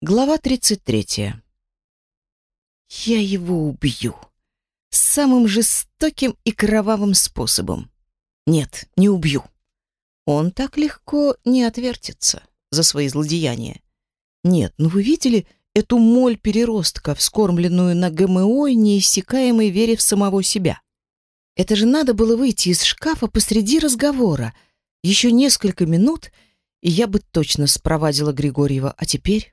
Глава 33. Я его убью. Самым жестоким и кровавым способом. Нет, не убью. Он так легко не отвертится за свои злодеяния. Нет, ну вы видели эту моль переростка, вскормленную на ГМО и неиссякаемой вере в самого себя? Это же надо было выйти из шкафа посреди разговора. Еще несколько минут, и я бы точно спровадила Григорьева. А теперь...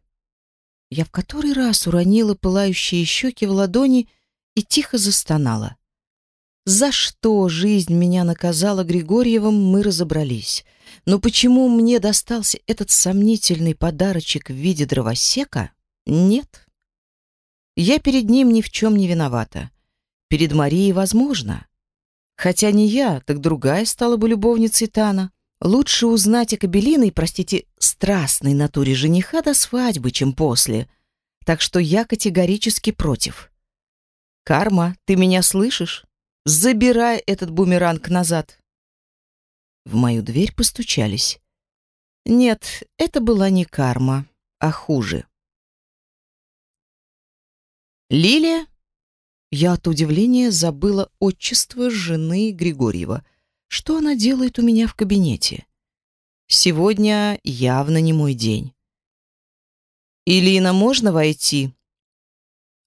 Я в который раз уронила пылающие щеки в ладони и тихо застонала. За что жизнь меня наказала Григорьевым, мы разобрались. Но почему мне достался этот сомнительный подарочек в виде дровосека? Нет. Я перед ним ни в чем не виновата. Перед Марией возможно. Хотя не я, так другая стала бы любовницей Тана. Лучше узнать о кабелиной, простите, страстной натуре жениха до свадьбы, чем после. Так что я категорически против. Карма, ты меня слышишь? Забирай этот бумеранг назад. В мою дверь постучались. Нет, это была не карма, а хуже. Лилия? Я от удивления забыла отчество жены Григорьева — что она делает у меня в кабинете? Сегодня явно не мой день. «Илина, можно войти?»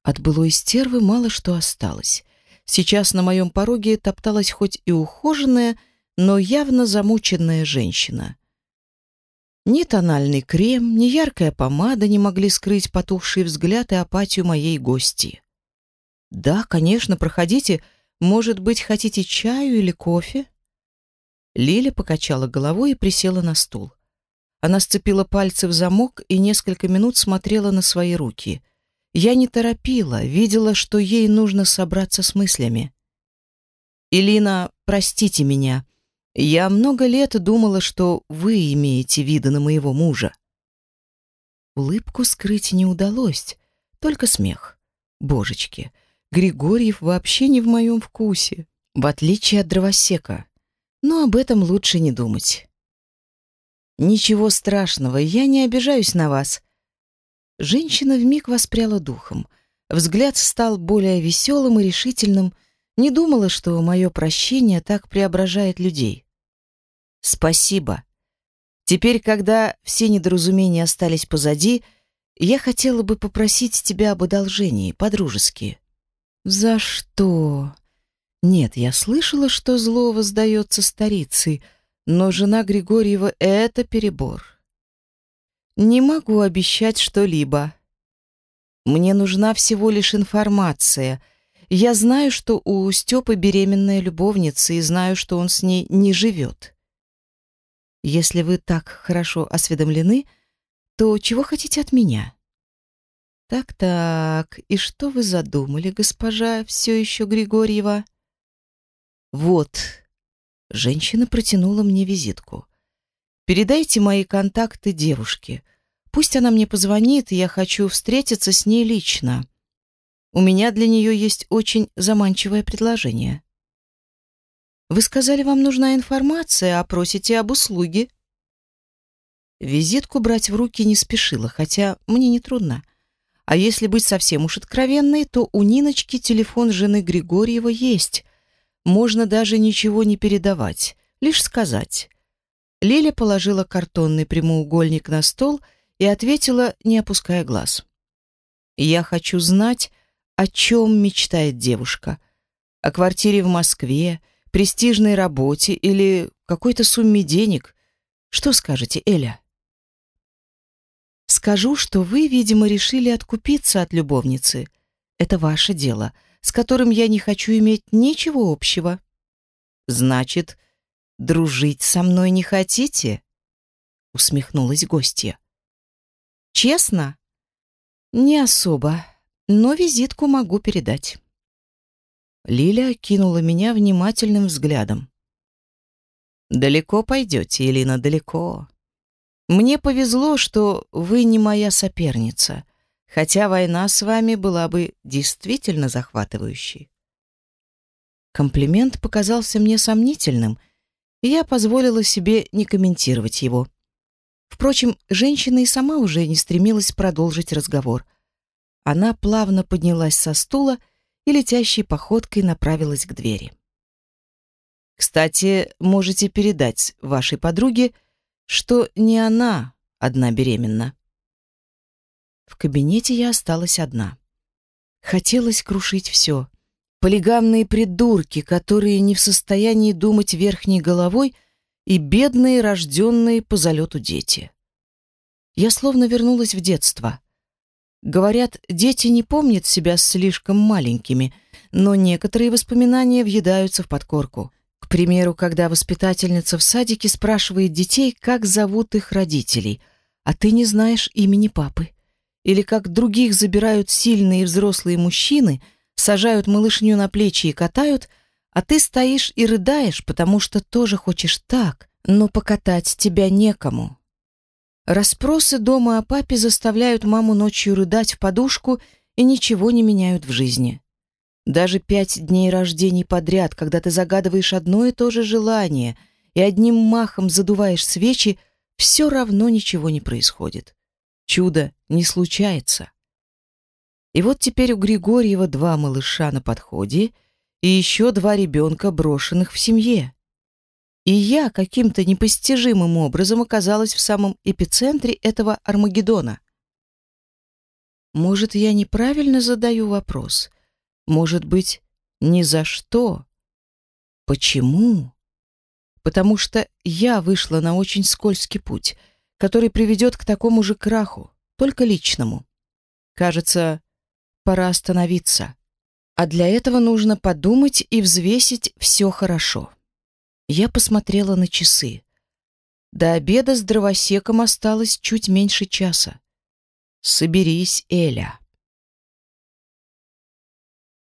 От былой стервы мало что осталось. Сейчас на моем пороге топталась хоть и ухоженная, но явно замученная женщина. Ни тональный крем, ни яркая помада не могли скрыть потухший взгляд и апатию моей гости. «Да, конечно, проходите. Может быть, хотите чаю или кофе?» Лиля покачала головой и присела на стул. Она сцепила пальцы в замок и несколько минут смотрела на свои руки. Я не торопила, видела, что ей нужно собраться с мыслями. «Илина, простите меня. Я много лет думала, что вы имеете виды на моего мужа». Улыбку скрыть не удалось, только смех. Божечки, Григорьев вообще не в моем вкусе, в отличие от дровосека но об этом лучше не думать. Ничего страшного, я не обижаюсь на вас. Женщина вмиг воспряла духом. Взгляд стал более веселым и решительным. Не думала, что мое прощение так преображает людей. Спасибо. Теперь, когда все недоразумения остались позади, я хотела бы попросить тебя об одолжении, по-дружески. За что? Нет, я слышала, что зло воздается старицей, но жена Григорьева — это перебор. Не могу обещать что-либо. Мне нужна всего лишь информация. Я знаю, что у Степы беременная любовница, и знаю, что он с ней не живет. Если вы так хорошо осведомлены, то чего хотите от меня? Так-так, и что вы задумали, госпожа, все еще Григорьева? — вот. Женщина протянула мне визитку. Передайте мои контакты девушке. Пусть она мне позвонит, я хочу встретиться с ней лично. У меня для нее есть очень заманчивое предложение. Вы сказали, вам нужна информация, а просите об услуге. Визитку брать в руки не спешила, хотя мне не трудно. А если быть совсем уж откровенной, то у Ниночки телефон жены Григорьева есть, можно даже ничего не передавать, лишь сказать. Лиля положила картонный прямоугольник на стол и ответила, не опуская глаз. «Я хочу знать, о чем мечтает девушка. О квартире в Москве, престижной работе или какой-то сумме денег. Что скажете, Эля?» «Скажу, что вы, видимо, решили откупиться от любовницы. Это ваше дело — с которым я не хочу иметь ничего общего. Значит, дружить со мной не хотите? Усмехнулась гостья. Честно? Не особо, но визитку могу передать. Лиля кинула меня внимательным взглядом. «Далеко пойдете, Елена, далеко. Мне повезло, что вы не моя соперница хотя война с вами была бы действительно захватывающей. Комплимент показался мне сомнительным, и я позволила себе не комментировать его. Впрочем, женщина и сама уже не стремилась продолжить разговор. Она плавно поднялась со стула и летящей походкой направилась к двери. Кстати, можете передать вашей подруге, что не она одна беременна. В кабинете я осталась одна. Хотелось крушить все. Полигамные придурки, которые не в состоянии думать верхней головой, и бедные, рожденные по залету дети. Я словно вернулась в детство. Говорят, дети не помнят себя слишком маленькими, но некоторые воспоминания въедаются в подкорку. К примеру, когда воспитательница в садике спрашивает детей, как зовут их родителей, а ты не знаешь имени папы. Или как других забирают сильные взрослые мужчины, сажают малышню на плечи и катают, а ты стоишь и рыдаешь, потому что тоже хочешь так, но покатать тебя некому. Распросы дома о папе заставляют маму ночью рыдать в подушку и ничего не меняют в жизни. Даже пять дней рождений подряд, когда ты загадываешь одно и то же желание и одним махом задуваешь свечи, все равно ничего не происходит. Чудо не случается. И вот теперь у Григорьева два малыша на подходе и еще два ребенка, брошенных в семье. И я каким-то непостижимым образом оказалась в самом эпицентре этого Армагеддона. Может, я неправильно задаю вопрос — может быть, ни за что. Почему? Потому что я вышла на очень скользкий путь, который приведет к такому же краху, только личному. Кажется, пора остановиться. А для этого нужно подумать и взвесить все хорошо. Я посмотрела на часы. До обеда с дровосеком осталось чуть меньше часа. Соберись, Эля.